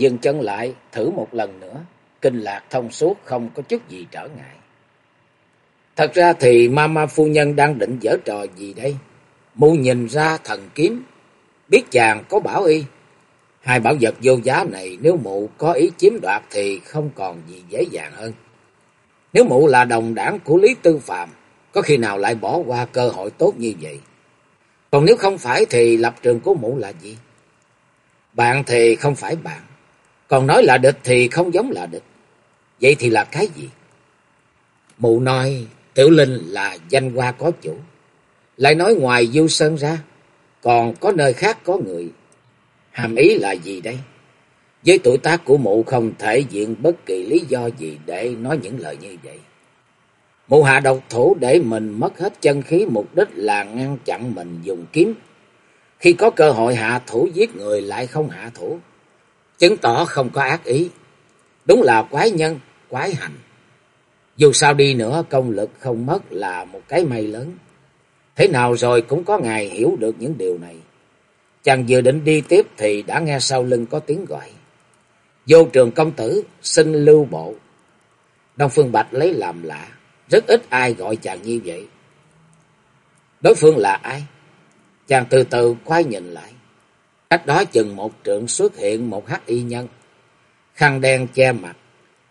Dừng chân lại, thử một lần nữa, kinh lạc thông suốt không có chút gì trở ngại. Thật ra thì Mama phu nhân đang định dở trò gì đây? Mụ nhìn ra thần kiếm, biết chàng có bảo y. Hai bảo vật vô giá này nếu mụ có ý chiếm đoạt thì không còn gì dễ dàng hơn. Nếu mụ là đồng đảng của Lý Tư Phạm, có khi nào lại bỏ qua cơ hội tốt như vậy? Còn nếu không phải thì lập trường của mụ là gì? Bạn thì không phải bạn. Còn nói là địch thì không giống là địch. Vậy thì là cái gì? Mụ nói Tiểu Linh là danh hoa có chủ. Lại nói ngoài Du Sơn ra, còn có nơi khác có người. Hàm ý là gì đây? Với tuổi tác của mụ không thể diện bất kỳ lý do gì để nói những lời như vậy. Mụ hạ độc thủ để mình mất hết chân khí mục đích là ngăn chặn mình dùng kiếm. Khi có cơ hội hạ thủ giết người lại không hạ thủ chứng tỏ không có ác ý. Đúng là quái nhân, quái hành. Dù sao đi nữa, công lực không mất là một cái may lớn. Thế nào rồi cũng có ngày hiểu được những điều này. Chàng vừa định đi tiếp thì đã nghe sau lưng có tiếng gọi. Vô trường công tử, xin lưu bộ. Đông Phương Bạch lấy làm lạ, rất ít ai gọi chàng như vậy. Đối phương là ai? Chàng từ từ quay nhìn lại. Cách đó chừng một trượng xuất hiện một hắc y nhân. Khăn đen che mặt.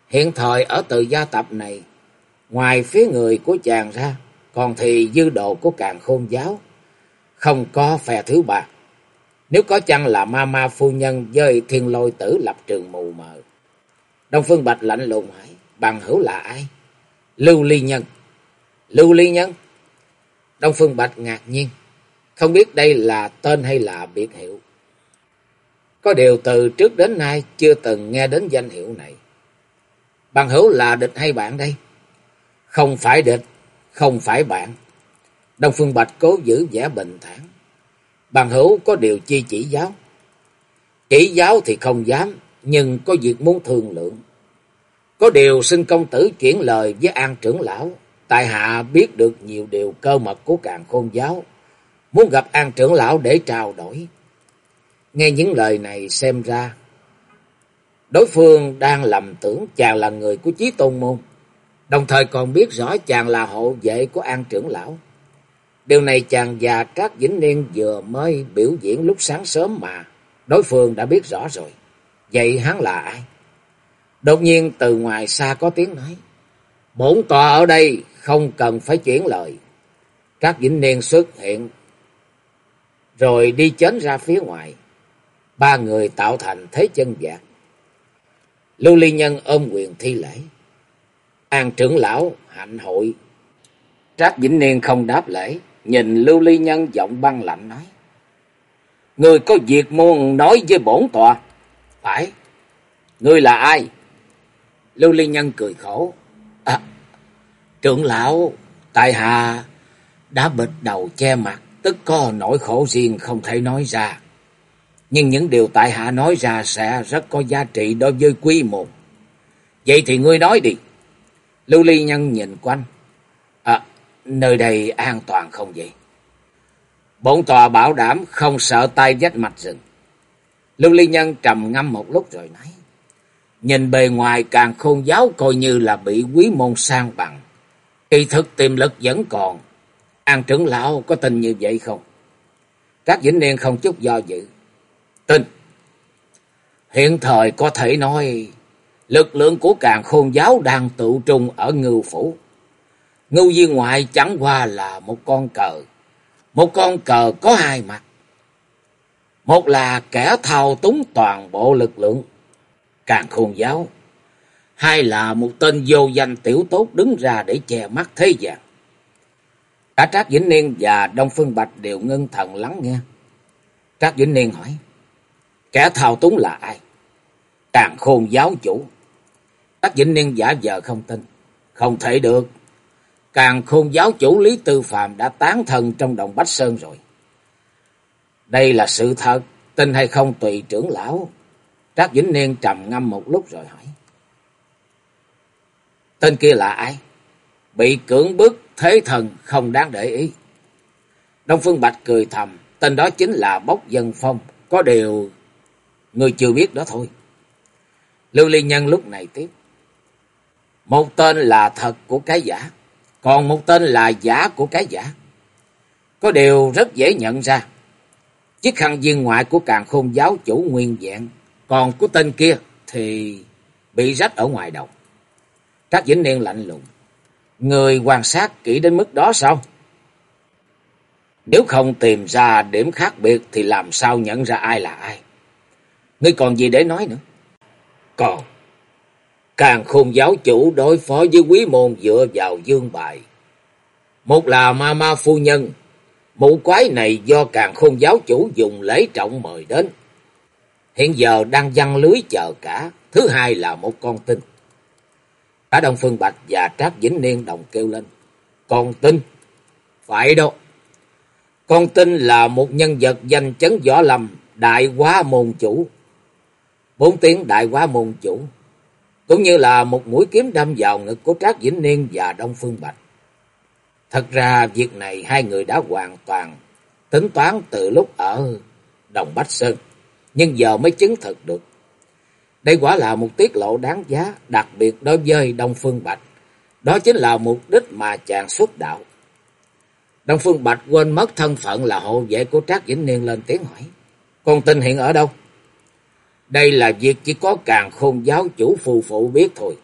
Hiện thời ở từ gia tập này, ngoài phía người của chàng ra, còn thì dư độ của càng khôn giáo. Không có phe thứ ba. Nếu có chăng là ma ma phu nhân với thiên lôi tử lập trường mù mờ. Đông Phương Bạch lạnh lùng hỏi, bằng hữu là ai? Lưu Ly Nhân. Lưu Ly Nhân? Đông Phương Bạch ngạc nhiên, không biết đây là tên hay là biệt hiệu. Có điều từ trước đến nay chưa từng nghe đến danh hiệu này. Bằng hữu là địch hay bạn đây? Không phải địch, không phải bạn. Đông Phương Bạch cố giữ vẻ bình thản. Bằng hữu có điều chi chỉ giáo. Chỉ giáo thì không dám, nhưng có việc muốn thương lượng. Có điều xin công tử chuyển lời với an trưởng lão. Tại hạ biết được nhiều điều cơ mật của càng khôn giáo. Muốn gặp an trưởng lão để trao đổi. Nghe những lời này xem ra, đối phương đang lầm tưởng chàng là người của chí tôn môn, đồng thời còn biết rõ chàng là hộ vệ của an trưởng lão. Điều này chàng và Trác Vĩnh Niên vừa mới biểu diễn lúc sáng sớm mà, đối phương đã biết rõ rồi. Vậy hắn là ai? Đột nhiên từ ngoài xa có tiếng nói, Bổn tòa ở đây không cần phải chuyển lời. Trác Vĩnh Niên xuất hiện, rồi đi chến ra phía ngoài ba người tạo thành thế chân vạc. Lưu Ly Nhân ôm quyền thi lễ. An trưởng lão hạnh hội. Trác Vĩnh Niên không đáp lễ, nhìn Lưu Ly Nhân giọng băng lạnh nói. Người có việc muốn nói với bổn tòa. Phải. Người là ai? Lưu Ly Nhân cười khổ. À, trưởng lão, tại hạ đã bịt đầu che mặt, tức có nỗi khổ riêng không thể nói ra nhưng những điều tại hạ nói ra sẽ rất có giá trị đối với quý môn. Vậy thì ngươi nói đi. Lưu Ly Nhân nhìn quanh. À, nơi đây an toàn không vậy? Bổn tòa bảo đảm không sợ tay vách mạch rừng. Lưu Ly Nhân trầm ngâm một lúc rồi nói. Nhìn bề ngoài càng khôn giáo coi như là bị quý môn sang bằng. Kỳ thực tiềm lực vẫn còn. An trưởng lão có tin như vậy không? Các vĩnh niên không chút do dự tin. Hiện thời có thể nói, lực lượng của càng khôn giáo đang tự trung ở ngưu phủ. Ngưu viên ngoại chẳng qua là một con cờ. Một con cờ có hai mặt. Một là kẻ thao túng toàn bộ lực lượng, càng khôn giáo. Hai là một tên vô danh tiểu tốt đứng ra để che mắt thế gian. Cả Trác Vĩnh Niên và Đông Phương Bạch đều ngưng thần lắng nghe. Trác Vĩnh Niên hỏi. Kẻ thao túng là ai? Càng khôn giáo chủ. Các vĩnh niên giả vờ không tin. Không thể được. Càng khôn giáo chủ Lý Tư Phạm đã tán thần trong đồng Bách Sơn rồi. Đây là sự thật, tin hay không tùy trưởng lão. Trác Vĩnh Niên trầm ngâm một lúc rồi hỏi. Tên kia là ai? Bị cưỡng bức thế thần không đáng để ý. Đông Phương Bạch cười thầm, tên đó chính là Bốc Dân Phong, có điều người chưa biết đó thôi. Lưu Ly Nhân lúc này tiếp. Một tên là thật của cái giả, còn một tên là giả của cái giả. Có điều rất dễ nhận ra. Chiếc khăn viên ngoại của càng khôn giáo chủ nguyên vẹn, còn của tên kia thì bị rách ở ngoài đầu. các Vĩnh Niên lạnh lùng. Người quan sát kỹ đến mức đó sao? Nếu không tìm ra điểm khác biệt thì làm sao nhận ra ai là ai? Ngươi còn gì để nói nữa? Còn, càng khôn giáo chủ đối phó với quý môn dựa vào dương bài. Một là ma ma phu nhân, mụ quái này do càng khôn giáo chủ dùng lễ trọng mời đến. Hiện giờ đang văng lưới chờ cả, thứ hai là một con tinh. Cả Đông Phương Bạch và Trác Vĩnh Niên đồng kêu lên. Con tin? Phải đâu. Con tin là một nhân vật danh chấn võ lâm, đại quá môn chủ. Bốn tiếng đại quá môn chủ. Cũng như là một mũi kiếm đâm vào ngực của Trác Vĩnh Niên và Đông Phương Bạch. Thật ra việc này hai người đã hoàn toàn tính toán từ lúc ở Đồng Bách Sơn. Nhưng giờ mới chứng thực được. Đây quả là một tiết lộ đáng giá, đặc biệt đối với Đông Phương Bạch. Đó chính là mục đích mà chàng xuất đạo. Đông Phương Bạch quên mất thân phận là hộ vệ của Trác Vĩnh Niên lên tiếng hỏi. Con tin hiện ở đâu? Đây là việc chỉ có càng khôn giáo chủ phù phụ biết thôi.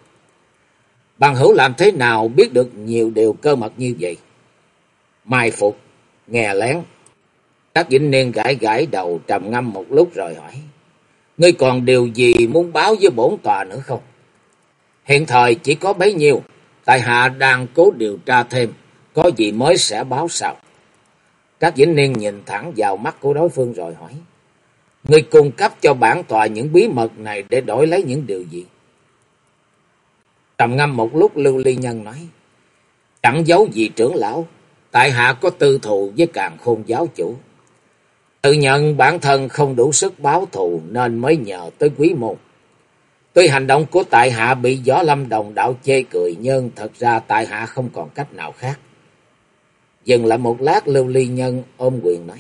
Bằng hữu làm thế nào biết được nhiều điều cơ mật như vậy? Mai phục, nghe lén. các Vĩnh Niên gãi gãi đầu trầm ngâm một lúc rồi hỏi. Ngươi còn điều gì muốn báo với bổn tòa nữa không? Hiện thời chỉ có bấy nhiêu, tại hạ đang cố điều tra thêm, có gì mới sẽ báo sau. Các vĩnh niên nhìn thẳng vào mắt của đối phương rồi hỏi. Ngươi cung cấp cho bản tòa những bí mật này để đổi lấy những điều gì? Trầm ngâm một lúc Lưu Ly Nhân nói. Chẳng giấu gì trưởng lão, tại hạ có tư thù với càng khôn giáo chủ. Tự nhận bản thân không đủ sức báo thù nên mới nhờ tới quý môn. Tuy hành động của tại hạ bị gió lâm đồng đạo chê cười nhưng thật ra tại hạ không còn cách nào khác. Dừng lại một lát lưu ly nhân ôm quyền nói.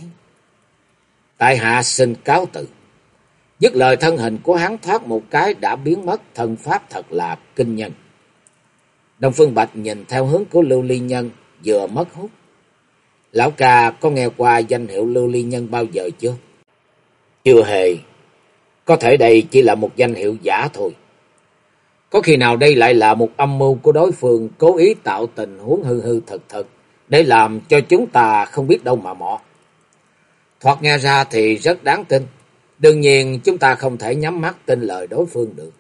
Tại hạ xin cáo từ. Dứt lời thân hình của hắn thoát một cái đã biến mất thân pháp thật là kinh nhân. Đông Phương Bạch nhìn theo hướng của lưu ly nhân vừa mất hút Lão ca có nghe qua danh hiệu lưu ly nhân bao giờ chưa? Chưa hề. Có thể đây chỉ là một danh hiệu giả thôi. Có khi nào đây lại là một âm mưu của đối phương cố ý tạo tình huống hư hư thật thật để làm cho chúng ta không biết đâu mà mò. Thoạt nghe ra thì rất đáng tin. Đương nhiên chúng ta không thể nhắm mắt tin lời đối phương được.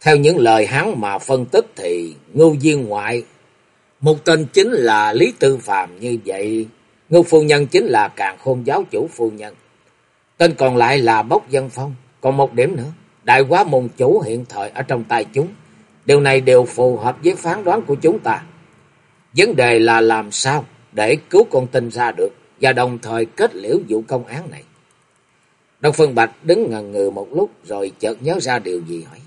Theo những lời hắn mà phân tích thì ngưu viên ngoại một tên chính là Lý Tư Phàm như vậy, Ngưu phu nhân chính là Càn Khôn giáo chủ phu nhân. Tên còn lại là Bốc Dân Phong, còn một điểm nữa, đại quá môn chủ hiện thời ở trong tay chúng. Điều này đều phù hợp với phán đoán của chúng ta. Vấn đề là làm sao để cứu con tin ra được và đồng thời kết liễu vụ công án này. Đông Phương Bạch đứng ngần ngừ một lúc rồi chợt nhớ ra điều gì hỏi.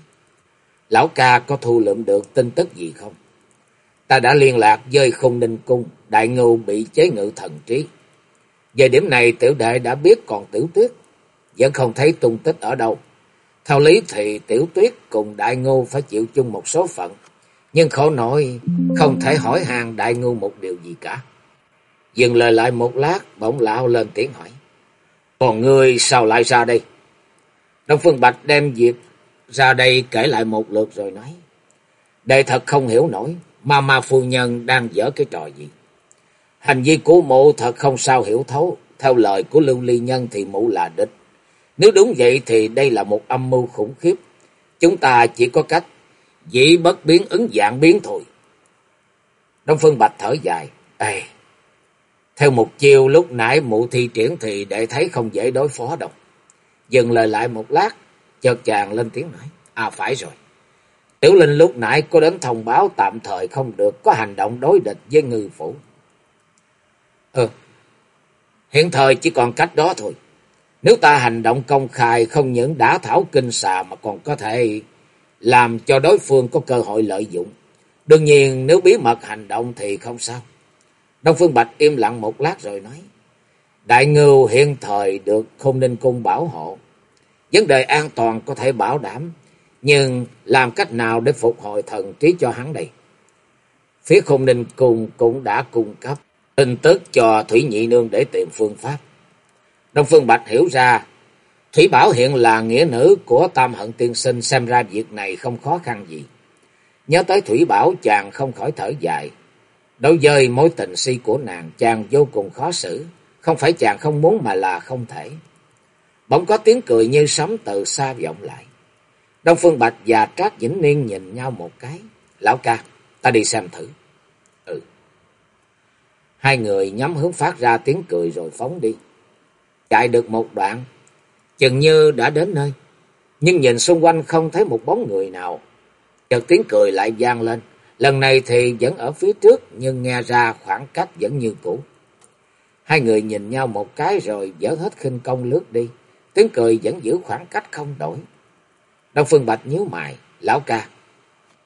Lão ca có thu lượm được tin tức gì không? ta đã liên lạc với khung ninh cung, đại ngưu bị chế ngự thần trí. Về điểm này tiểu đệ đã biết còn tiểu tuyết, vẫn không thấy tung tích ở đâu. Theo lý thì tiểu tuyết cùng đại ngưu phải chịu chung một số phận, nhưng khổ nổi không thể hỏi hàng đại ngưu một điều gì cả. Dừng lời lại một lát, bỗng lão lên tiếng hỏi. Còn ngươi sao lại ra đây? Đông Phương Bạch đem việc ra đây kể lại một lượt rồi nói. Đệ thật không hiểu nổi, mà mà phu nhân đang dở cái trò gì? Hành vi của mụ thật không sao hiểu thấu. Theo lời của Lưu Ly Nhân thì mụ là địch. Nếu đúng vậy thì đây là một âm mưu khủng khiếp. Chúng ta chỉ có cách dĩ bất biến ứng dạng biến thôi. Đông Phương Bạch thở dài. Ê, theo một chiều lúc nãy mụ thi triển thì để thấy không dễ đối phó đâu. Dừng lời lại một lát, chợt chàng lên tiếng nói. À phải rồi. Tiểu Linh lúc nãy có đến thông báo tạm thời không được có hành động đối địch với ngư phủ. Ừ, hiện thời chỉ còn cách đó thôi. Nếu ta hành động công khai không những đã thảo kinh xà mà còn có thể làm cho đối phương có cơ hội lợi dụng. Đương nhiên nếu bí mật hành động thì không sao. Đông Phương Bạch im lặng một lát rồi nói. Đại ngưu hiện thời được không ninh cung bảo hộ. Vấn đề an toàn có thể bảo đảm. Nhưng làm cách nào để phục hồi thần trí cho hắn đây? Phía không ninh cung cũng đã cung cấp tin tức cho Thủy Nhị Nương để tìm phương pháp. Đông Phương Bạch hiểu ra, Thủy Bảo hiện là nghĩa nữ của Tam Hận Tiên Sinh, xem ra việc này không khó khăn gì. Nhớ tới Thủy Bảo chàng không khỏi thở dài. Đối với mối tình si của nàng chàng vô cùng khó xử. Không phải chàng không muốn mà là không thể. Bỗng có tiếng cười như sấm từ xa vọng lại. Đông Phương Bạch và Trác Vĩnh Niên nhìn nhau một cái. Lão ca, ta đi xem thử. Ừ. Hai người nhắm hướng phát ra tiếng cười rồi phóng đi. Chạy được một đoạn, chừng như đã đến nơi. Nhưng nhìn xung quanh không thấy một bóng người nào. Chợt tiếng cười lại vang lên. Lần này thì vẫn ở phía trước nhưng nghe ra khoảng cách vẫn như cũ. Hai người nhìn nhau một cái rồi dỡ hết khinh công lướt đi. Tiếng cười vẫn giữ khoảng cách không đổi. Đông Phương Bạch nhíu mày, lão ca.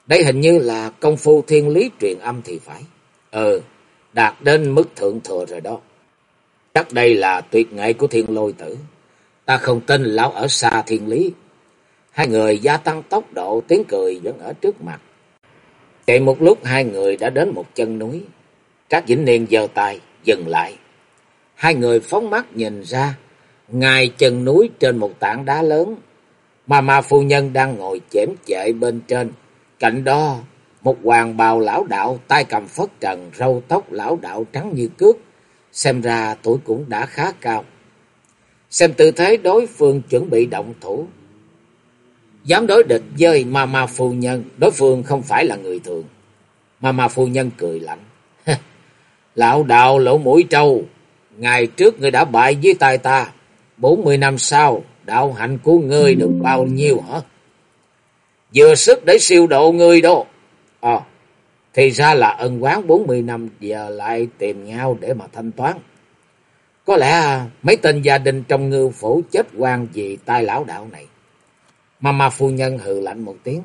Đây hình như là công phu thiên lý truyền âm thì phải. Ừ, đạt đến mức thượng thừa rồi đó. Chắc đây là tuyệt nghệ của thiên lôi tử. Ta không tin lão ở xa thiên lý. Hai người gia tăng tốc độ, tiếng cười vẫn ở trước mặt. Chạy một lúc hai người đã đến một chân núi. Trác Vĩnh Niên giơ tay, dừng lại. Hai người phóng mắt nhìn ra, ngay chân núi trên một tảng đá lớn, mà mà phu nhân đang ngồi chém chệ bên trên. Cạnh đó, một hoàng bào lão đạo, tay cầm phất trần, râu tóc lão đạo trắng như cước. Xem ra tuổi cũng đã khá cao. Xem tư thế đối phương chuẩn bị động thủ. Dám đối địch với ma ma phu nhân, đối phương không phải là người thường. Ma ma phu nhân cười lạnh. Lão đạo lỗ mũi trâu, ngày trước người đã bại với tay ta. bốn mươi năm sau, đạo hạnh của ngươi được bao nhiêu hả? Vừa sức để siêu độ ngươi đó. À, thì ra là ân quán bốn mươi năm giờ lại tìm nhau để mà thanh toán. Có lẽ mấy tên gia đình trong ngư phủ chết quan vì tai lão đạo này. Mama phu nhân hừ lạnh một tiếng.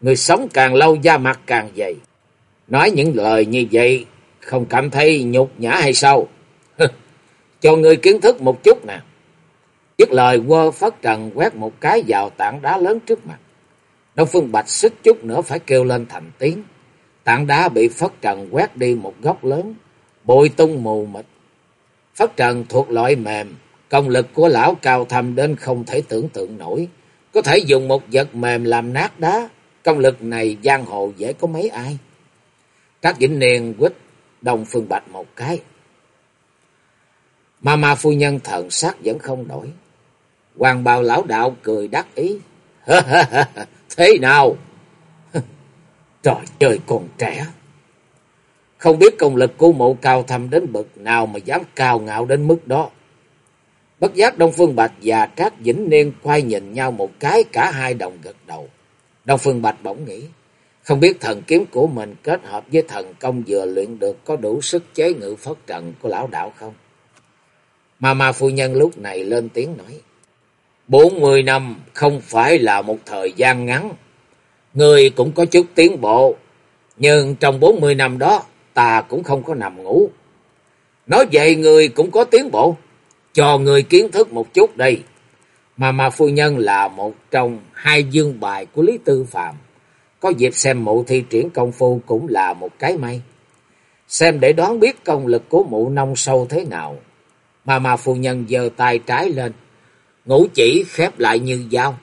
Người sống càng lâu da mặt càng dày. Nói những lời như vậy không cảm thấy nhục nhã hay sao? Cho người kiến thức một chút nè. Dứt lời quơ phất trần quét một cái vào tảng đá lớn trước mặt. Đông Phương Bạch xích chút nữa phải kêu lên thành tiếng. Tảng đá bị phất trần quét đi một góc lớn, bụi tung mù mịt. Phất trần thuộc loại mềm, công lực của lão cao thầm đến không thể tưởng tượng nổi. Có thể dùng một vật mềm làm nát đá, công lực này giang hồ dễ có mấy ai. Các vĩnh niên quýt Đông Phương Bạch một cái. Mà mà phu nhân thần sắc vẫn không đổi. Hoàng bào lão đạo cười đắc ý. Thế nào? Trời trời còn trẻ. Không biết công lực của mộ cao thầm đến bậc nào mà dám cao ngạo đến mức đó. Bất giác Đông Phương Bạch và Trác Vĩnh Niên quay nhìn nhau một cái, cả hai đồng gật đầu. Đông Phương Bạch bỗng nghĩ. Không biết thần kiếm của mình kết hợp với thần công vừa luyện được có đủ sức chế ngự phất trận của lão đạo không? Mà mà phu nhân lúc này lên tiếng nói. Bốn mươi năm không phải là một thời gian ngắn. Người cũng có chút tiến bộ. Nhưng trong bốn mươi năm đó, ta cũng không có nằm ngủ. Nói vậy người cũng có tiến bộ. Cho người kiến thức một chút đây. Mà mà phu nhân là một trong hai dương bài của Lý Tư Phạm. Có dịp xem mụ thi triển công phu cũng là một cái may. Xem để đoán biết công lực của mụ nông sâu thế nào. Mà mà phu nhân giơ tay trái lên. Ngũ chỉ khép lại như dao.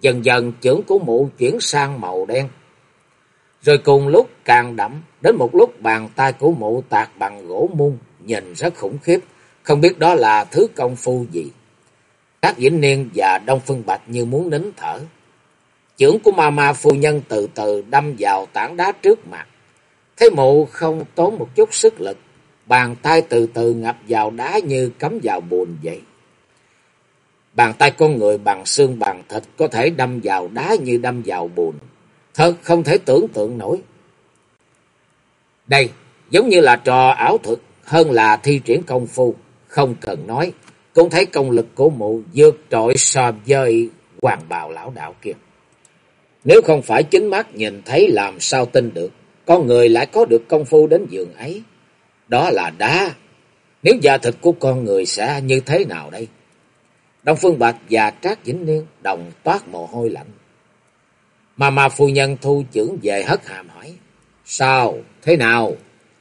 Dần dần chưởng của mụ chuyển sang màu đen. Rồi cùng lúc càng đậm, đến một lúc bàn tay của mụ tạc bằng gỗ mung, nhìn rất khủng khiếp, không biết đó là thứ công phu gì. Các Vĩnh Niên và Đông Phương Bạch như muốn nín thở. Chưởng của ma ma phu nhân từ từ đâm vào tảng đá trước mặt. Thấy mụ không tốn một chút sức lực, bàn tay từ từ ngập vào đá như cắm vào bùn vậy. Bàn tay con người bằng xương bằng thịt có thể đâm vào đá như đâm vào bùn. Thật không thể tưởng tượng nổi. Đây, giống như là trò ảo thuật hơn là thi triển công phu. Không cần nói, cũng thấy công lực của mụ vượt trội so với hoàng bào lão đạo kia. Nếu không phải chính mắt nhìn thấy làm sao tin được, con người lại có được công phu đến giường ấy. Đó là đá. Nếu da thịt của con người sẽ như thế nào đây? Đông Phương Bạch và Trác Vĩnh Niên đồng toát mồ hôi lạnh. Mà mà phu nhân thu trưởng về hất hàm hỏi. Sao? Thế nào?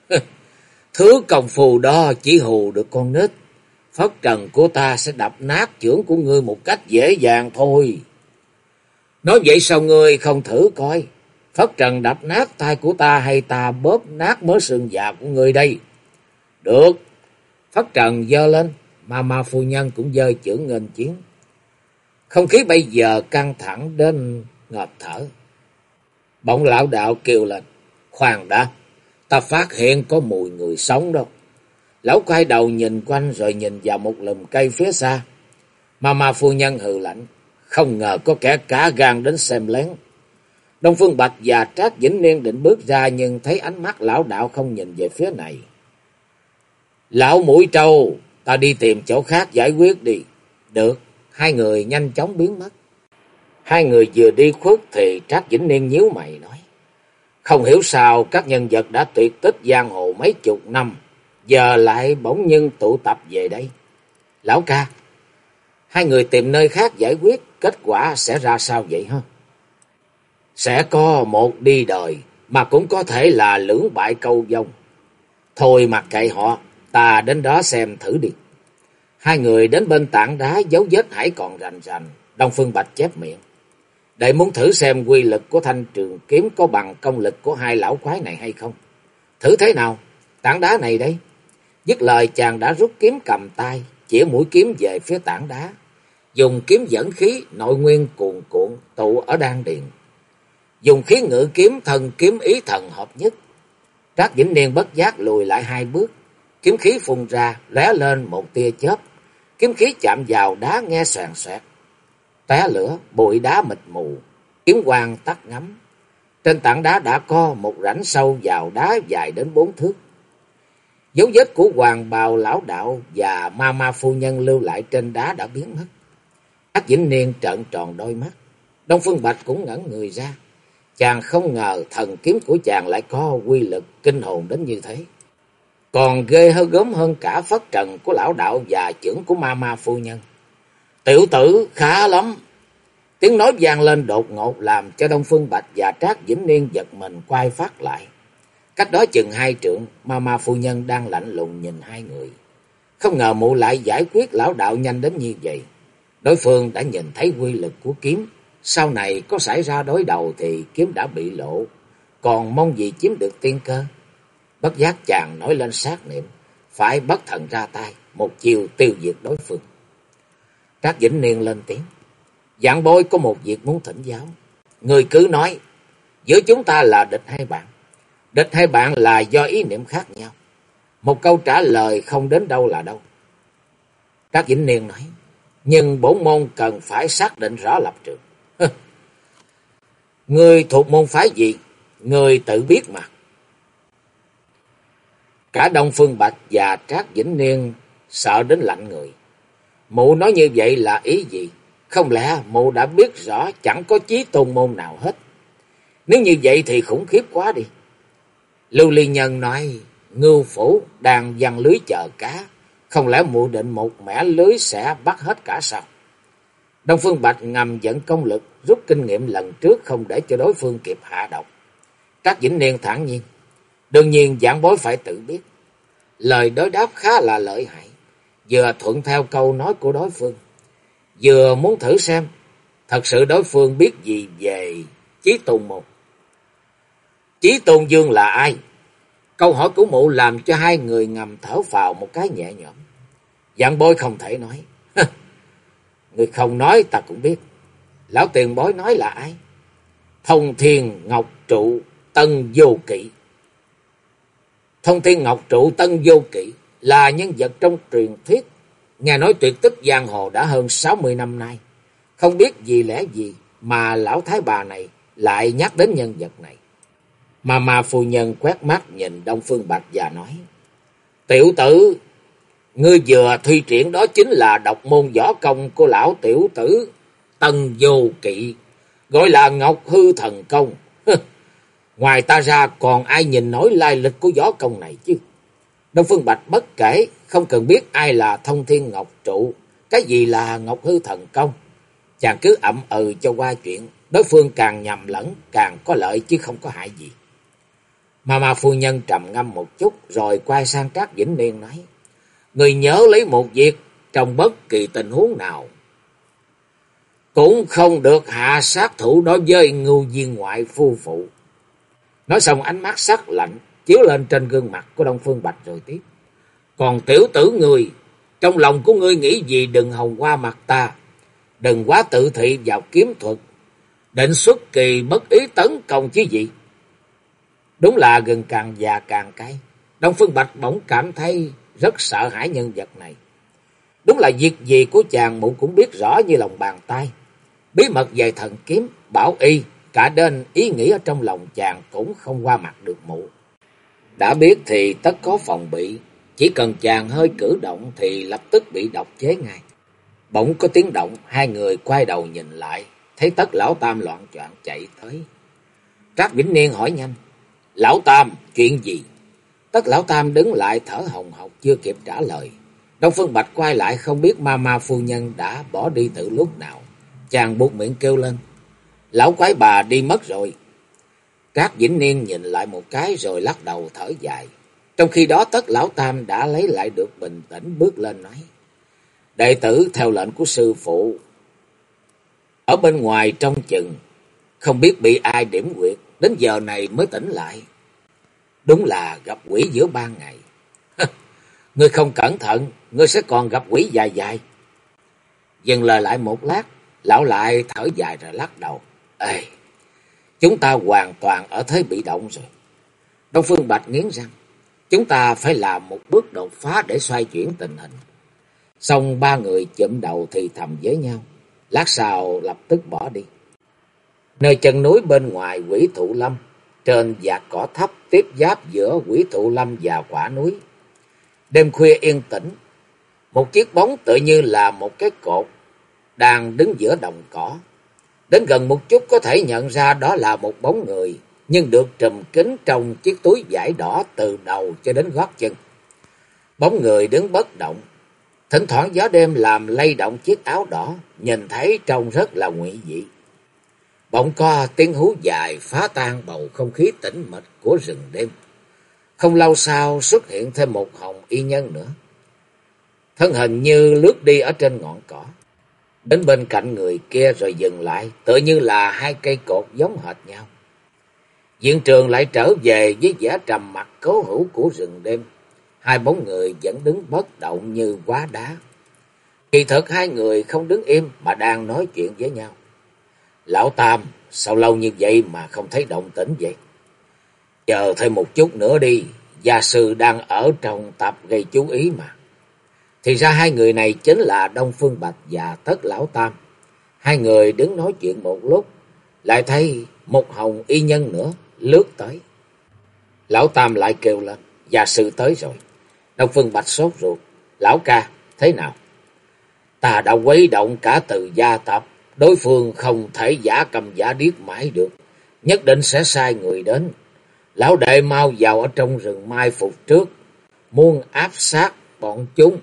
Thứ công phu đó chỉ hù được con nít. Phất trần của ta sẽ đập nát trưởng của ngươi một cách dễ dàng thôi. Nói vậy sao ngươi không thử coi? Phất trần đập nát tay của ta hay ta bóp nát mớ xương già của ngươi đây? Được. Phất trần dơ lên, mà mà phu nhân cũng dơ chưởng nghênh chiến. Không khí bây giờ căng thẳng đến ngợp thở. Bỗng lão đạo kêu lên, khoan đã, ta phát hiện có mùi người sống đâu. Lão quay đầu nhìn quanh rồi nhìn vào một lùm cây phía xa. Mà mà phu nhân hừ lạnh, không ngờ có kẻ cả gan đến xem lén. Đông Phương Bạch và Trác Vĩnh Niên định bước ra nhưng thấy ánh mắt lão đạo không nhìn về phía này. Lão mũi trâu, ta đi tìm chỗ khác giải quyết đi. Được, hai người nhanh chóng biến mất. Hai người vừa đi khuất thì Trác Vĩnh Niên nhíu mày nói. Không hiểu sao các nhân vật đã tuyệt tích giang hồ mấy chục năm, giờ lại bỗng nhiên tụ tập về đây. Lão ca, hai người tìm nơi khác giải quyết, kết quả sẽ ra sao vậy hả? Sẽ có một đi đời, mà cũng có thể là lưỡng bại câu vong. Thôi mặc kệ họ, ta đến đó xem thử đi. Hai người đến bên tảng đá dấu vết hãy còn rành rành, Đông Phương Bạch chép miệng. để muốn thử xem quy lực của thanh trường kiếm có bằng công lực của hai lão quái này hay không. Thử thế nào? Tảng đá này đây. Dứt lời chàng đã rút kiếm cầm tay, chỉ mũi kiếm về phía tảng đá. Dùng kiếm dẫn khí, nội nguyên cuồn cuộn, tụ ở đan điện. Dùng khí ngự kiếm, thần kiếm ý thần hợp nhất. Trác Vĩnh Niên bất giác lùi lại hai bước. Kiếm khí phun ra, lóe lên một tia chớp. Kiếm khí chạm vào đá nghe soàn soẹt. té lửa, bụi đá mịt mù, kiếm quang tắt ngắm. Trên tảng đá đã co một rãnh sâu vào đá dài đến bốn thước. Dấu vết của hoàng bào lão đạo và ma ma phu nhân lưu lại trên đá đã biến mất. Ác Vĩnh Niên trợn tròn đôi mắt. Đông Phương Bạch cũng ngẩn người ra. Chàng không ngờ thần kiếm của chàng lại có quy lực kinh hồn đến như thế. Còn ghê hơn gớm hơn cả phất trần của lão đạo và trưởng của ma ma phu nhân. Tiểu tử khá lắm. Tiếng nói vang lên đột ngột làm cho Đông Phương Bạch và Trác Vĩnh Niên giật mình quay phát lại. Cách đó chừng hai trượng, ma ma phu nhân đang lạnh lùng nhìn hai người. Không ngờ mụ lại giải quyết lão đạo nhanh đến như vậy. Đối phương đã nhìn thấy quy lực của kiếm. Sau này có xảy ra đối đầu thì kiếm đã bị lộ. Còn mong gì chiếm được tiên cơ. Bất giác chàng nói lên sát niệm. Phải bất thần ra tay. Một chiều tiêu diệt đối phương. Trác Vĩnh Niên lên tiếng. Dạng bối có một việc muốn thỉnh giáo. Người cứ nói, giữa chúng ta là địch hay bạn? Địch hay bạn là do ý niệm khác nhau. Một câu trả lời không đến đâu là đâu. Trác Vĩnh Niên nói, nhưng bổn môn cần phải xác định rõ lập trường. Người thuộc môn phái gì? Người tự biết mà. Cả Đông Phương Bạch và Trác Vĩnh Niên sợ đến lạnh người. Mụ nói như vậy là ý gì? Không lẽ mụ đã biết rõ chẳng có chí tôn môn nào hết? Nếu như vậy thì khủng khiếp quá đi. Lưu Ly Nhân nói, ngưu phủ đang dằn lưới chợ cá. Không lẽ mụ định một mẻ lưới sẽ bắt hết cả sao? Đông Phương Bạch ngầm dẫn công lực, rút kinh nghiệm lần trước không để cho đối phương kịp hạ độc. Các Vĩnh Niên thản nhiên. Đương nhiên giảng bối phải tự biết. Lời đối đáp khá là lợi hại vừa thuận theo câu nói của đối phương, vừa muốn thử xem thật sự đối phương biết gì về Chí Tùng một. Chí Tôn Dương là ai? Câu hỏi của mụ làm cho hai người ngầm thở phào một cái nhẹ nhõm. Dạng bôi không thể nói. người không nói ta cũng biết. Lão tiền bối nói là ai? Thông Thiên Ngọc Trụ Tân Vô Kỵ. Thông Thiên Ngọc Trụ Tân Vô Kỵ là nhân vật trong truyền thuyết, nghe nói tuyệt tích giang hồ đã hơn sáu mươi năm nay. Không biết gì lẽ gì mà lão thái bà này lại nhắc đến nhân vật này. Mà mà phu nhân quét mắt nhìn Đông Phương Bạch và nói. Tiểu tử, ngươi vừa thi triển đó chính là độc môn võ công của lão tiểu tử Tân Vô Kỵ, gọi là Ngọc Hư Thần Công. Ngoài ta ra còn ai nhìn nổi lai lịch của võ công này chứ? Đông Phương Bạch bất kể, không cần biết ai là Thông Thiên Ngọc Trụ, cái gì là Ngọc Hư Thần Công. Chàng cứ ậm ừ cho qua chuyện, đối phương càng nhầm lẫn, càng có lợi chứ không có hại gì. Mà mà phu nhân trầm ngâm một chút rồi quay sang Trác Vĩnh Niên nói. Người nhớ lấy một việc trong bất kỳ tình huống nào. Cũng không được hạ sát thủ đối với ngưu viên ngoại phu phụ. Nói xong ánh mắt sắc lạnh chiếu lên trên gương mặt của Đông Phương Bạch rồi tiếp. Còn tiểu tử người, trong lòng của ngươi nghĩ gì đừng hồng qua mặt ta. Đừng quá tự thị vào kiếm thuật. Định xuất kỳ bất ý tấn công chứ gì. Đúng là gần càng già càng cay. Đông Phương Bạch bỗng cảm thấy rất sợ hãi nhân vật này. Đúng là việc gì của chàng mụ cũng biết rõ như lòng bàn tay. Bí mật về thần kiếm, bảo y, cả đến ý nghĩ ở trong lòng chàng cũng không qua mặt được mụ. Đã biết thì tất có phòng bị, chỉ cần chàng hơi cử động thì lập tức bị độc chế ngay. Bỗng có tiếng động, hai người quay đầu nhìn lại, thấy tất lão tam loạn choạng chạy tới. Trác Vĩnh Niên hỏi nhanh, Lão Tam, chuyện gì? Tất Lão Tam đứng lại thở hồng hộc chưa kịp trả lời. Đông Phương Bạch quay lại không biết ma ma phu nhân đã bỏ đi từ lúc nào. Chàng buộc miệng kêu lên. Lão quái bà đi mất rồi. Các Vĩnh Niên nhìn lại một cái rồi lắc đầu thở dài. Trong khi đó tất Lão Tam đã lấy lại được bình tĩnh bước lên nói. Đệ tử theo lệnh của sư phụ. Ở bên ngoài trong chừng. Không biết bị ai điểm quyệt. Đến giờ này mới tỉnh lại. Đúng là gặp quỷ giữa ban ngày. ngươi không cẩn thận, ngươi sẽ còn gặp quỷ dài dài. Dừng lời lại một lát, lão lại thở dài rồi lắc đầu. Ê, chúng ta hoàn toàn ở thế bị động rồi. Đông Phương Bạch nghiến răng, chúng ta phải làm một bước đột phá để xoay chuyển tình hình. Xong ba người chụm đầu thì thầm với nhau, lát sau lập tức bỏ đi. Nơi chân núi bên ngoài quỷ thụ lâm, trên vạt cỏ thấp tiếp giáp giữa quỷ thụ lâm và quả núi. Đêm khuya yên tĩnh, một chiếc bóng tự như là một cái cột đang đứng giữa đồng cỏ. Đến gần một chút có thể nhận ra đó là một bóng người, nhưng được trùm kín trong chiếc túi vải đỏ từ đầu cho đến gót chân. Bóng người đứng bất động, thỉnh thoảng gió đêm làm lay động chiếc áo đỏ, nhìn thấy trông rất là nguy dị. Bỗng co tiếng hú dài phá tan bầu không khí tĩnh mịch của rừng đêm. Không lâu sau xuất hiện thêm một hồng y nhân nữa. Thân hình như lướt đi ở trên ngọn cỏ. Đến bên cạnh người kia rồi dừng lại, tựa như là hai cây cột giống hệt nhau. Diện trường lại trở về với vẻ trầm mặt cố hữu của rừng đêm. Hai bóng người vẫn đứng bất động như quá đá. Kỳ thực hai người không đứng im mà đang nói chuyện với nhau. Lão Tam, sao lâu như vậy mà không thấy động tĩnh vậy? Chờ thêm một chút nữa đi, gia sư đang ở trong tập gây chú ý mà. Thì ra hai người này chính là Đông Phương Bạch và Tất Lão Tam. Hai người đứng nói chuyện một lúc, lại thấy một hồng y nhân nữa lướt tới. Lão Tam lại kêu lên, gia sư tới rồi. Đông Phương Bạch sốt ruột, lão ca, thế nào? Ta đã quấy động cả từ gia tập, đối phương không thể giả cầm giả điếc mãi được, nhất định sẽ sai người đến. Lão đệ mau vào ở trong rừng mai phục trước, muốn áp sát bọn chúng,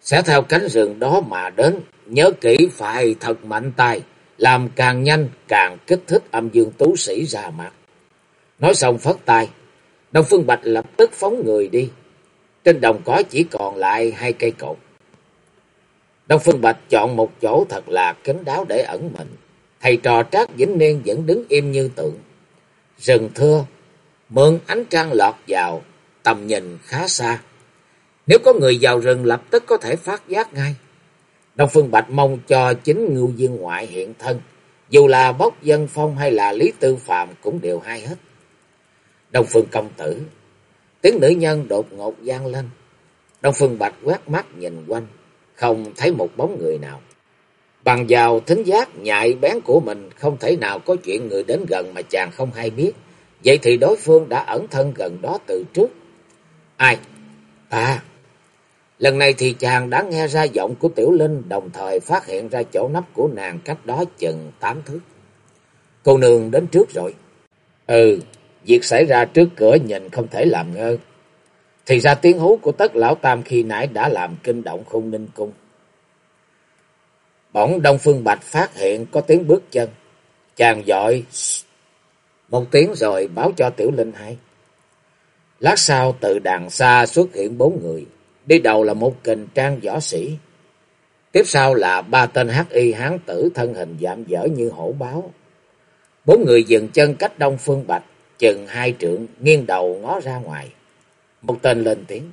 sẽ theo cánh rừng đó mà đến, nhớ kỹ phải thật mạnh tay, làm càng nhanh càng kích thích âm dương tú sĩ ra mặt. Nói xong phất tay, Đông Phương Bạch lập tức phóng người đi. Trên đồng cỏ chỉ còn lại hai cây cột. Đông Phương Bạch chọn một chỗ thật là kín đáo để ẩn mình. Thầy trò Trác Vĩnh Niên vẫn đứng im như tượng. Rừng thưa, mượn ánh trăng lọt vào, tầm nhìn khá xa. Nếu có người vào rừng lập tức có thể phát giác ngay. Đông Phương Bạch mong cho chính ngưu Dương ngoại hiện thân. Dù là bốc dân phong hay là Lý Tư Phạm cũng đều hay hết. Đông Phương công tử. Tiếng nữ nhân đột ngột gian lên. Đông Phương Bạch quét mắt nhìn quanh không thấy một bóng người nào. Bằng vào thính giác nhạy bén của mình không thể nào có chuyện người đến gần mà chàng không hay biết. Vậy thì đối phương đã ẩn thân gần đó từ trước. Ai? À, lần này thì chàng đã nghe ra giọng của Tiểu Linh đồng thời phát hiện ra chỗ nấp của nàng cách đó chừng tám thước. Cô nương đến trước rồi. Ừ, việc xảy ra trước cửa nhìn không thể làm ngơ. Thì ra tiếng hú của tất lão tam khi nãy đã làm kinh động khung ninh cung. Bỗng Đông Phương Bạch phát hiện có tiếng bước chân. Chàng dội một tiếng rồi báo cho Tiểu Linh hay. Lát sau từ đàn xa xuất hiện bốn người. Đi đầu là một kình trang võ sĩ. Tiếp sau là ba tên hắc y hán tử thân hình giảm dở như hổ báo. Bốn người dừng chân cách Đông Phương Bạch, chừng hai trượng, nghiêng đầu ngó ra ngoài. Một tên lên tiếng.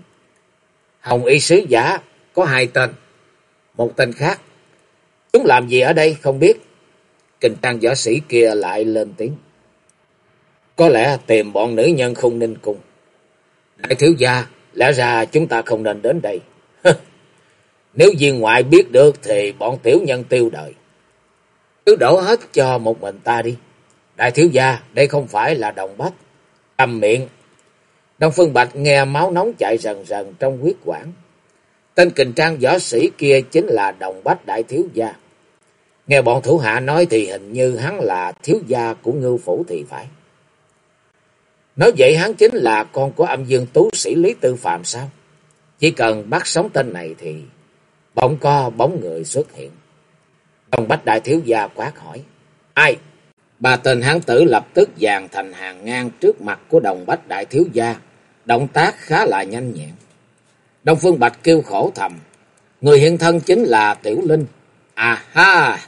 Hồng y sứ giả, có hai tên. Một tên khác. Chúng làm gì ở đây không biết. Kình trang võ sĩ kia lại lên tiếng. Có lẽ tìm bọn nữ nhân không ninh cùng. Đại thiếu gia, lẽ ra chúng ta không nên đến đây. Nếu viên ngoại biết được thì bọn tiểu nhân tiêu đời. Cứ đổ hết cho một mình ta đi. Đại thiếu gia, đây không phải là đồng bách. Cầm miệng. Đông Phương Bạch nghe máu nóng chạy rần rần trong huyết quản. Tên kình trang võ sĩ kia chính là đồng bách đại thiếu gia. Nghe bọn thủ hạ nói thì hình như hắn là thiếu gia của ngư phủ thì phải. Nói vậy hắn chính là con của âm dương tú sĩ Lý Tư Phạm sao? Chỉ cần bắt sống tên này thì bỗng co bóng người xuất hiện. Đồng Bách Đại Thiếu Gia quát hỏi. Ai? Ba tên hán tử lập tức dàn thành hàng ngang trước mặt của đồng Bách Đại Thiếu Gia. Động tác khá là nhanh nhẹn. Đông Phương Bạch kêu khổ thầm. Người hiện thân chính là Tiểu Linh. À ha,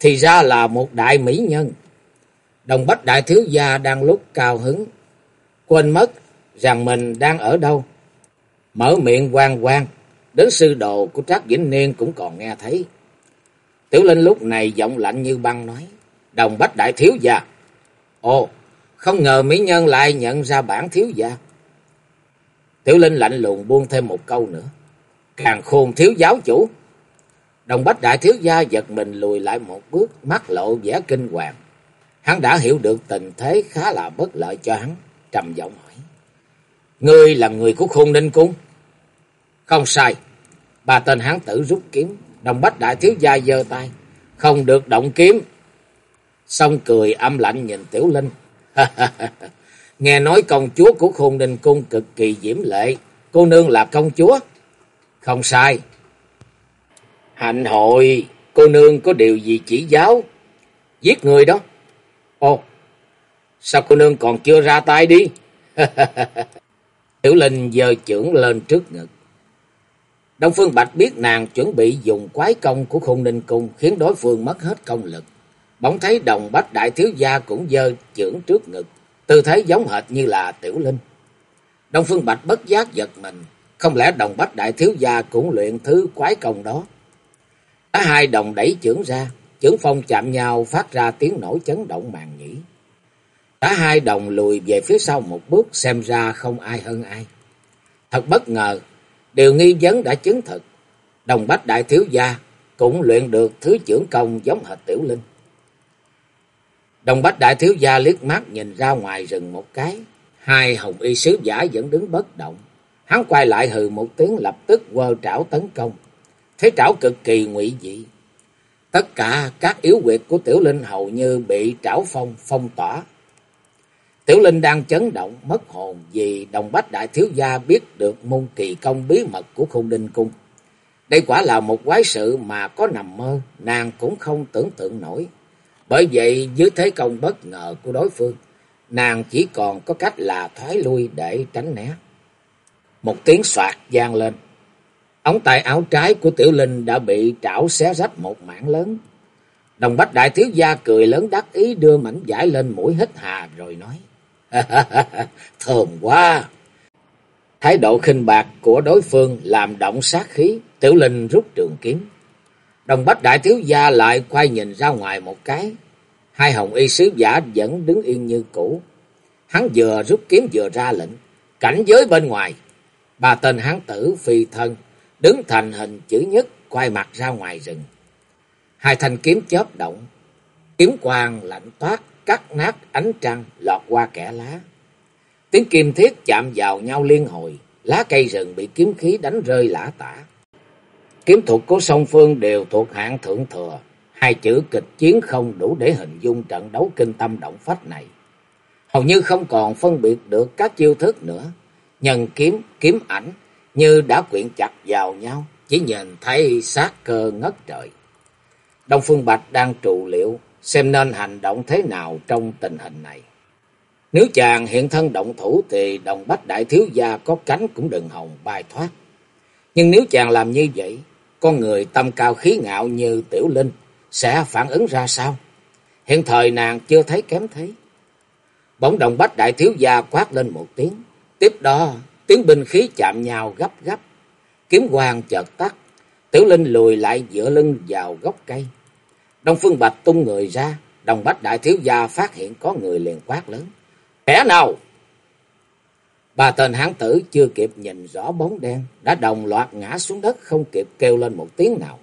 thì ra là một đại mỹ nhân. Đồng Bách Đại Thiếu Gia đang lúc cao hứng, quên mất rằng mình đang ở đâu. Mở miệng quang quang, đến sư đồ của Trác Vĩnh Niên cũng còn nghe thấy. Tiểu Linh lúc này giọng lạnh như băng nói, Đồng Bách Đại Thiếu Gia. Ồ, không ngờ mỹ nhân lại nhận ra bản thiếu gia. Tiểu Linh lạnh lùng buông thêm một câu nữa. Càng khôn thiếu giáo chủ. Đồng Bách Đại Thiếu Gia giật mình lùi lại một bước, mắt lộ vẻ kinh hoàng. Hắn đã hiểu được tình thế khá là bất lợi cho hắn, trầm giọng hỏi. Ngươi là người của khôn ninh cung? Không sai. Ba tên hán tử rút kiếm, đồng bách đại thiếu gia giơ tay. Không được động kiếm. Xong cười âm lạnh nhìn tiểu linh. Nghe nói công chúa của khôn ninh cung cực kỳ diễm lệ. Cô nương là công chúa. Không sai. Hạnh hội, cô nương có điều gì chỉ giáo? Giết người đó. Ồ, sao cô nương còn chưa ra tay đi? Tiểu Linh giơ chưởng lên trước ngực. Đông Phương Bạch biết nàng chuẩn bị dùng quái công của khôn ninh cung khiến đối phương mất hết công lực. Bỗng thấy đồng bách đại thiếu gia cũng giơ chưởng trước ngực, tư thế giống hệt như là Tiểu Linh. Đông Phương Bạch bất giác giật mình, không lẽ đồng bách đại thiếu gia cũng luyện thứ quái công đó. Cả hai đồng đẩy trưởng ra, chưởng phong chạm nhau phát ra tiếng nổ chấn động màn nhĩ. Cả hai đồng lùi về phía sau một bước xem ra không ai hơn ai. Thật bất ngờ, điều nghi vấn đã chứng thực. Đồng bách đại thiếu gia cũng luyện được thứ trưởng công giống hệt tiểu linh. Đồng bách đại thiếu gia liếc mắt nhìn ra ngoài rừng một cái. Hai hồng y sứ giả vẫn đứng bất động. Hắn quay lại hừ một tiếng lập tức quơ trảo tấn công. Thế trảo cực kỳ ngụy dị. Tất cả các yếu quyệt của Tiểu Linh hầu như bị trảo phong phong tỏa. Tiểu Linh đang chấn động, mất hồn vì đồng bách đại thiếu gia biết được môn kỳ công bí mật của khung đinh cung. Đây quả là một quái sự mà có nằm mơ, nàng cũng không tưởng tượng nổi. Bởi vậy dưới thế công bất ngờ của đối phương, nàng chỉ còn có cách là thoái lui để tránh né. Một tiếng soạt vang lên, Ống tay áo trái của Tiểu Linh đã bị trảo xé rách một mảng lớn. Đồng Bách Đại Thiếu Gia cười lớn đắc ý đưa mảnh giải lên mũi hít hà rồi nói. Thơm quá! Thái độ khinh bạc của đối phương làm động sát khí, Tiểu Linh rút trường kiếm. Đồng Bách Đại Thiếu Gia lại quay nhìn ra ngoài một cái. Hai hồng y sứ giả vẫn đứng yên như cũ. Hắn vừa rút kiếm vừa ra lệnh. Cảnh giới bên ngoài. Ba tên hán tử phi thân đứng thành hình chữ nhất, quay mặt ra ngoài rừng. Hai thanh kiếm chớp động, kiếm quang lạnh toát, cắt nát ánh trăng lọt qua kẻ lá. Tiếng kim thiết chạm vào nhau liên hồi, lá cây rừng bị kiếm khí đánh rơi lã tả. Kiếm thuật của song phương đều thuộc hạng thượng thừa, hai chữ kịch chiến không đủ để hình dung trận đấu kinh tâm động phách này. Hầu như không còn phân biệt được các chiêu thức nữa, nhân kiếm, kiếm ảnh như đã quyện chặt vào nhau, chỉ nhìn thấy sát cơ ngất trời. Đông Phương Bạch đang trụ liệu, xem nên hành động thế nào trong tình hình này. Nếu chàng hiện thân động thủ thì đồng bách đại thiếu gia có cánh cũng đừng hòng bay thoát. Nhưng nếu chàng làm như vậy, con người tâm cao khí ngạo như Tiểu Linh sẽ phản ứng ra sao? Hiện thời nàng chưa thấy kém thấy. Bỗng đồng bách đại thiếu gia quát lên một tiếng. Tiếp đó, tiếng binh khí chạm nhau gấp gấp. Kiếm quang chợt tắt. Tiểu Linh lùi lại dựa lưng vào gốc cây. Đông Phương Bạch tung người ra. Đồng bách đại thiếu gia phát hiện có người liền quát lớn. Kẻ nào? Ba tên hán tử chưa kịp nhìn rõ bóng đen, đã đồng loạt ngã xuống đất không kịp kêu lên một tiếng nào.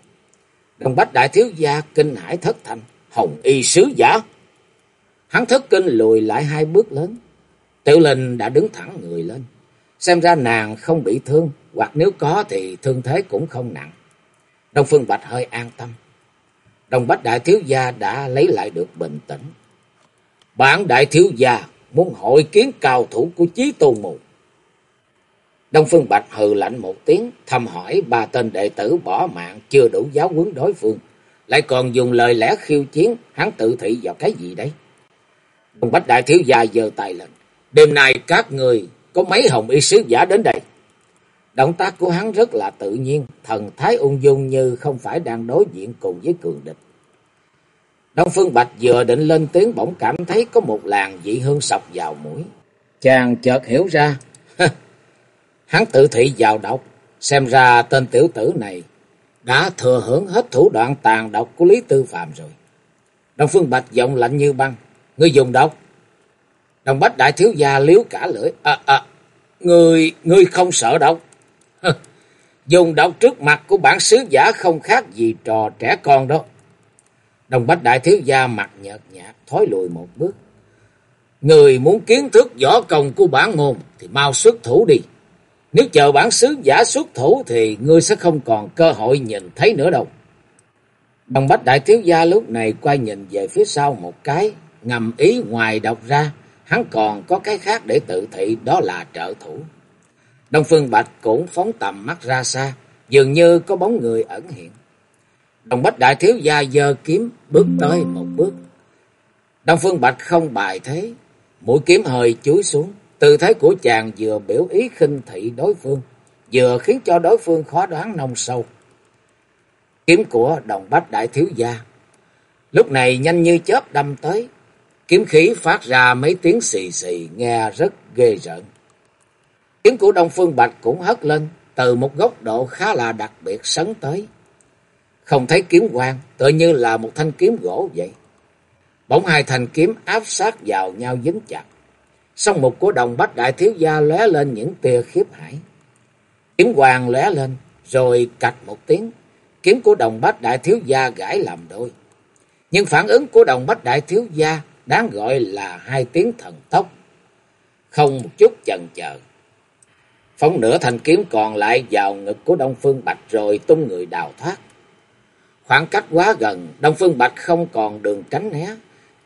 Đồng bách đại thiếu gia kinh hãi thất thành hồng y sứ giả. Hắn thất kinh lùi lại hai bước lớn. Tiểu Linh đã đứng thẳng người lên. Xem ra nàng không bị thương, hoặc nếu có thì thương thế cũng không nặng. Đông Phương Bạch hơi an tâm. Đồng Bách Đại Thiếu Gia đã lấy lại được bình tĩnh. Bản Đại Thiếu Gia muốn hội kiến cao thủ của Chí Tô Mù. Đông Phương Bạch hừ lạnh một tiếng, thầm hỏi ba tên đệ tử bỏ mạng chưa đủ giáo huấn đối phương, lại còn dùng lời lẽ khiêu chiến, hắn tự thị vào cái gì đấy? Đông Bách Đại Thiếu Gia giơ tay lên, đêm nay các người có mấy hồng y sứ giả đến đây? Động tác của hắn rất là tự nhiên, thần thái ung dung như không phải đang đối diện cùng với cường địch. Đông Phương Bạch vừa định lên tiếng bỗng cảm thấy có một làn dị hương sọc vào mũi. Chàng chợt hiểu ra, hắn tự thị vào độc, xem ra tên tiểu tử này đã thừa hưởng hết thủ đoạn tàn độc của Lý Tư Phạm rồi. Đông Phương Bạch giọng lạnh như băng, ngươi dùng độc. Đồng Bách Đại Thiếu Gia liếu cả lưỡi, à, à, ngươi, ngươi không sợ độc. dùng độc trước mặt của bản sứ giả không khác gì trò trẻ con đó. Đồng Bách Đại Thiếu Gia mặt nhợt nhạt, thối lùi một bước. Người muốn kiến thức võ công của bản môn thì mau xuất thủ đi. Nếu chờ bản sứ giả xuất thủ thì ngươi sẽ không còn cơ hội nhìn thấy nữa đâu. Đồng Bách Đại Thiếu Gia lúc này quay nhìn về phía sau một cái, ngầm ý ngoài đọc ra, hắn còn có cái khác để tự thị đó là trợ thủ. Đông Phương Bạch cũng phóng tầm mắt ra xa, dường như có bóng người ẩn hiện. Đồng Bách Đại Thiếu Gia giơ kiếm bước tới một bước. Đông Phương Bạch không bài thế, mũi kiếm hơi chúi xuống. Tư thế của chàng vừa biểu ý khinh thị đối phương, vừa khiến cho đối phương khó đoán nông sâu. Kiếm của Đồng Bách Đại Thiếu Gia lúc này nhanh như chớp đâm tới. Kiếm khí phát ra mấy tiếng xì xì nghe rất ghê rợn. Kiếm của Đông Phương Bạch cũng hất lên từ một góc độ khá là đặc biệt sấn tới. Không thấy kiếm quang, tự như là một thanh kiếm gỗ vậy. Bỗng hai thanh kiếm áp sát vào nhau dính chặt. Song một của đồng bách đại thiếu gia lóe lên những tia khiếp hải. Kiếm quang lóe lên, rồi cạch một tiếng. Kiếm của đồng bách đại thiếu gia gãy làm đôi. Nhưng phản ứng của đồng bách đại thiếu gia đáng gọi là hai tiếng thần tốc. Không một chút chần chờ. Phóng nửa thanh kiếm còn lại vào ngực của Đông Phương Bạch rồi tung người đào thoát. Khoảng cách quá gần, Đông Phương Bạch không còn đường tránh né.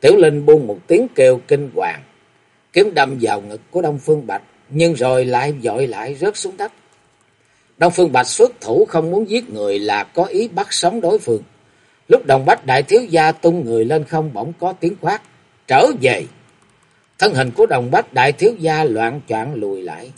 Tiểu Linh buông một tiếng kêu kinh hoàng. Kiếm đâm vào ngực của Đông Phương Bạch, nhưng rồi lại dội lại rớt xuống đất. Đông Phương Bạch xuất thủ không muốn giết người là có ý bắt sống đối phương. Lúc đồng bách đại thiếu gia tung người lên không bỗng có tiếng quát. Trở về! Thân hình của đồng bách đại thiếu gia loạn choạng lùi lại.